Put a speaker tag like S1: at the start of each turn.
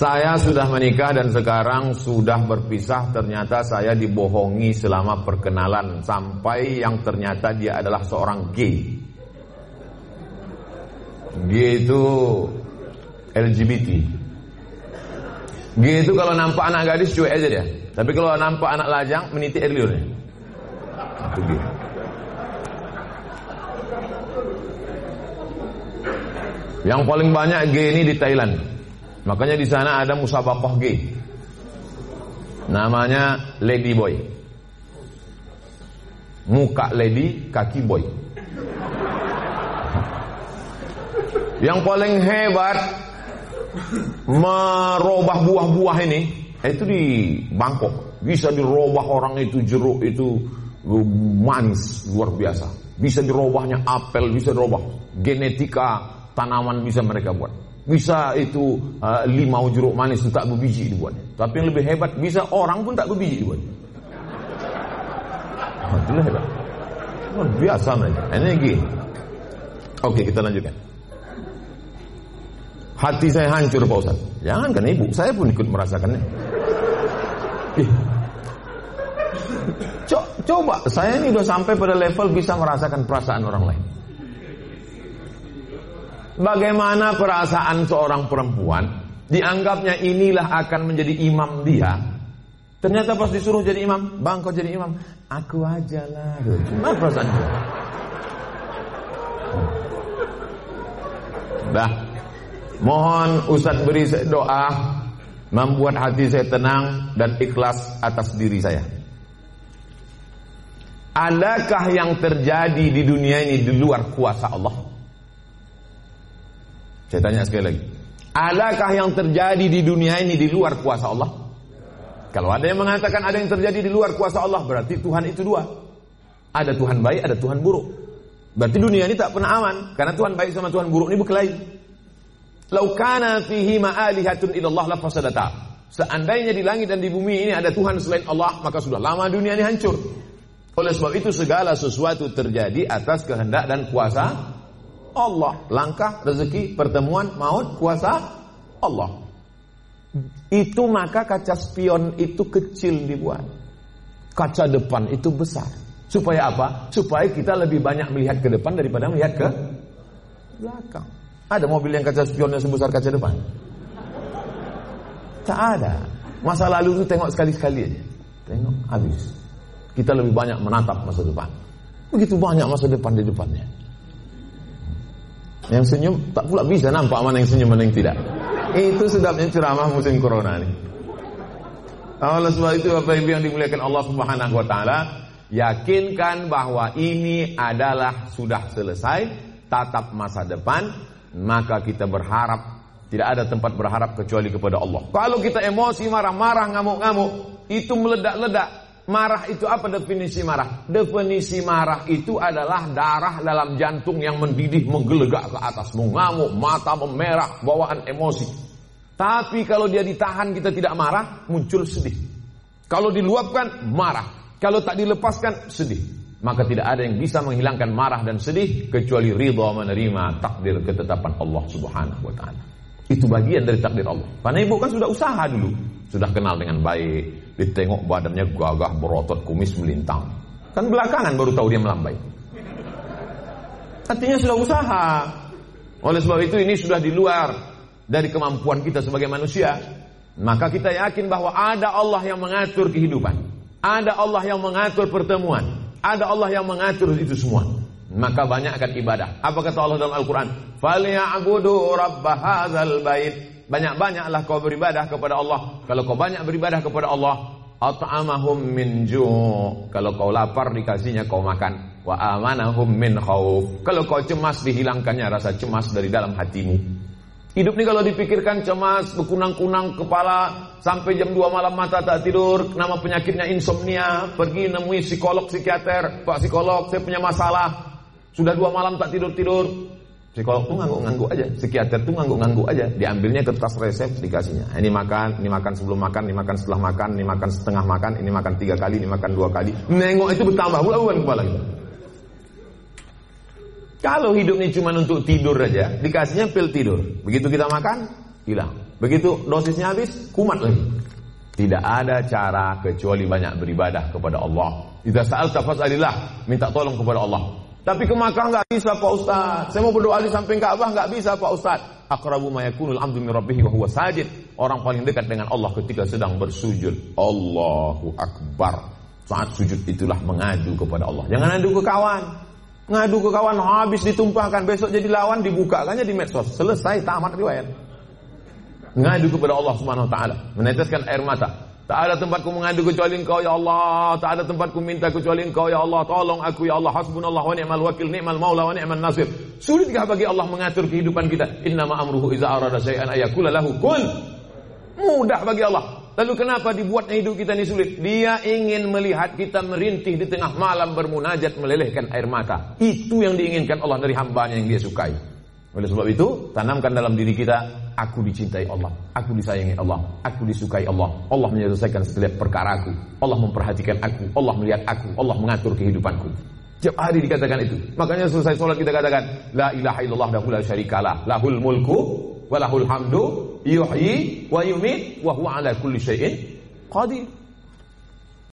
S1: Saya sudah menikah dan sekarang sudah berpisah. Ternyata saya dibohongi selama perkenalan. Sampai yang ternyata dia adalah seorang gay. Gay itu LGBT Gay itu kalau nampak anak gadis cuek aja dia. Tapi kalau nampak anak lajang meniti air liurnya. Itu gay Yang paling banyak gay ini di Thailand Makanya di sana ada musabakoh gay. Namanya Lady Boy. Muka lady, kaki boy. Yang paling hebat merubah buah-buah ini itu di Bangkok. Bisa dirubah orang itu jeruk itu manis luar biasa. Bisa dirubahnya apel, bisa dirubah. Genetika tanaman bisa mereka buat. Bisa itu uh, limau jeruk manis itu tak berbiji dibuatnya. Tapi yang lebih hebat bisa orang pun tak berbiji dibuatnya. Oh, itulah hebat. Luar biasa mereka. Energi. Oke kita lanjutkan. Hati saya hancur Pak Ustaz. Jangan kan ibu, saya pun ikut merasakannya. Coba, saya ini udah sampai pada level bisa merasakan perasaan orang lain. Bagaimana perasaan seorang perempuan? Dianggapnya inilah akan menjadi imam dia. Ternyata pas disuruh jadi imam. Bang kau jadi imam? Aku aja lah. Gimana perasaan dia? Dah. Mohon Ustadz beri doa Membuat hati saya tenang Dan ikhlas atas diri saya. Adakah yang terjadi di dunia ini Di luar kuasa Allah saya tanya sekali lagi. Adakah yang terjadi di dunia ini di luar kuasa Allah? Kalau ada yang mengatakan ada yang terjadi di luar kuasa Allah, berarti Tuhan itu dua. Ada Tuhan baik, ada Tuhan buruk. Berarti dunia ini tak pernah aman karena Tuhan baik sama Tuhan buruk ini berkelahi. Laukana fihi ma'alihatun ilallah la fasadata. Seandainya di langit dan di bumi ini ada Tuhan selain Allah, maka sudah lama dunia ini hancur. Oleh sebab itu segala sesuatu terjadi atas kehendak dan kuasa Allah. Langkah, rezeki, pertemuan, maut, kuasa Allah. Itu maka kaca spion itu kecil dibuat. Kaca depan itu besar. Supaya apa? Supaya kita lebih banyak melihat ke depan daripada melihat ke belakang. Ada mobil yang kaca spionnya sebesar kaca depan? Tak ada. Masa lalu itu tengok sekali-sekali aja. Tengok habis. Kita lebih banyak menatap masa depan. Begitu banyak masa depan di depannya. Yang senyum tak pula bisa nampak mana yang senyum mana yang tidak. Itu sedapnya ceramah musim corona ini. Oleh sebab itu Bapak Ibu yang dimuliakan Allah Subhanahu wa taala, yakinkan bahwa ini adalah sudah selesai tatap masa depan, maka kita berharap tidak ada tempat berharap kecuali kepada Allah. Kalau kita emosi marah-marah ngamuk-ngamuk, itu meledak-ledak, Marah itu apa definisi marah? Definisi marah itu adalah darah dalam jantung yang mendidih, menggelegak ke atas, mengamuk, mata memerah, bawaan emosi. Tapi kalau dia ditahan kita tidak marah, muncul sedih. Kalau diluapkan, marah. Kalau tak dilepaskan, sedih. Maka tidak ada yang bisa menghilangkan marah dan sedih kecuali ridha menerima takdir ketetapan Allah Subhanahu wa taala. Itu bagian dari takdir Allah. Karena ibu kan sudah usaha dulu, sudah kenal dengan baik, Ditengok badannya gagah berotot kumis melintang. Kan belakangan baru tahu dia melambai. Artinya sudah usaha. Oleh sebab itu ini sudah di luar dari kemampuan kita sebagai manusia. Maka kita yakin bahwa ada Allah yang mengatur kehidupan. Ada Allah yang mengatur pertemuan. Ada Allah yang mengatur itu semua. Maka banyakkan ibadah. Apa kata Allah dalam Al-Quran? فَلْيَعْبُدُوا رَبَّ هَذَا الْبَيْتِ banyak-banyaklah kau beribadah kepada Allah. Kalau kau banyak beribadah kepada Allah, at'amahum min ju'. Kalau kau lapar dikasihnya kau makan. Wa amanahum min khauf. Kalau kau cemas dihilangkannya rasa cemas dari dalam hatimu. Hidup ini kalau dipikirkan cemas, berkunang-kunang kepala, sampai jam 2 malam mata tak tidur, nama penyakitnya insomnia, pergi nemui psikolog, psikiater, Pak psikolog, saya punya masalah, sudah dua malam tak tidur-tidur, Psikolog tuh ngangguk-ngangguk aja, psikiater tuh ngangguk-ngangguk aja. Diambilnya kertas resep dikasihnya. Ini makan, ini makan sebelum makan, ini makan setelah makan, ini makan setengah makan, ini makan tiga kali, ini makan dua kali. Nengok itu bertambah pula bukan kepala kita. Kalau hidup ini cuma untuk tidur aja, dikasihnya pil tidur. Begitu kita makan, hilang. Begitu dosisnya habis, kumat lagi. Tidak ada cara kecuali banyak beribadah kepada Allah. Jika saat fas'alillah, minta tolong kepada Allah. Tapi ke Makkah nggak bisa Pak Ustaz. Saya mau berdoa di samping Ka'bah nggak bisa Pak Ustaz. Akrabu ma yakunul amdu min rabbih wa huwa sajid. Orang paling dekat dengan Allah ketika sedang bersujud. Allahu Akbar. Saat sujud itulah mengadu kepada Allah. Jangan adu ke kawan. Ngadu ke kawan habis ditumpahkan besok jadi lawan dibukakannya di medsos. Selesai tamat riwayat. Ngadu kepada Allah Subhanahu wa taala, meneteskan air mata. Tak ada tempatku mengadu kecuali Engkau ya Allah. Tak ada tempatku minta kecuali Engkau ya Allah. Tolong aku ya Allah. Hasbunallah wa ni'mal wakil, ni'mal maula wa ni'mal nasir. Sulitkah bagi Allah mengatur kehidupan kita? Innama amruhu iza arada syai'an ayakula lahu kun. Mudah bagi Allah. Lalu kenapa dibuatnya hidup kita ini sulit? Dia ingin melihat kita merintih di tengah malam bermunajat melelehkan air mata. Itu yang diinginkan Allah dari hambanya yang dia sukai. Oleh sebab itu, tanamkan dalam diri kita, aku dicintai Allah, aku disayangi Allah, aku disukai Allah. Allah menyelesaikan setiap perkara aku. Allah memperhatikan aku, Allah melihat aku, Allah mengatur kehidupanku. Setiap hari dikatakan itu. Makanya selesai sholat kita katakan, La ilaha illallah dahu la syarikalah, lahul mulku, walahul hamdu, yuhyi, wa yumit, wa huwa ala kulli syai'in qadir.